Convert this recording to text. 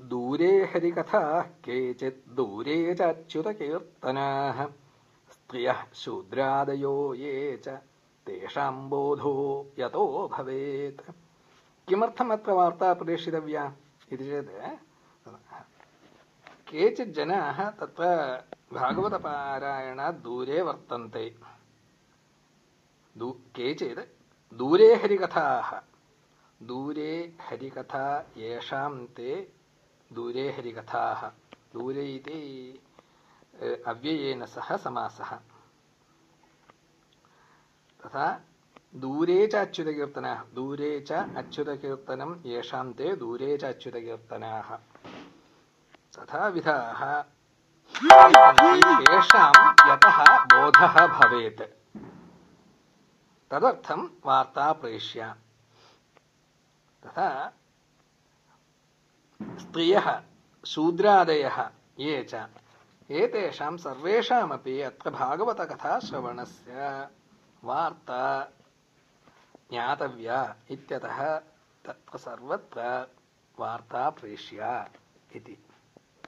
दूरे हरिकथाः केचित् दूरे च अच्युतकीर्तनाः स्त्रियः शूद्रादयो ये च तेषां बोधो यतो भवेत् किमर्थम् अत्र वार्ता प्रेषितव्या इति चेत् केचित् जनाः तत्र भागवतपारायणात् दूरे वर्तन्ते केचित् दूरे हरिकथाः दूरे हरिकथा येषां ते दूरे हरिकथाः दूरे इति अव्ययेन सह समासः। तथा दूरे च अच्युतकीर्तनाः। दूरे च अच्युतकीर्तनं येषां ते दूरे च अच्युतकीर्तनाः। तथा विधाः येषां यतः बोधः भवेत्। तदर्थं वार्ता प्रेष्या। तथा स्त्रियः शूद्रादयः, ये च। एतेषां सर्वेषामपि अत्र भागवतकथाश्रवणस्य वार्ता ज्ञातव्या इत्यतः तत्र सर्वत्र वार्ता प्रेष्या इति।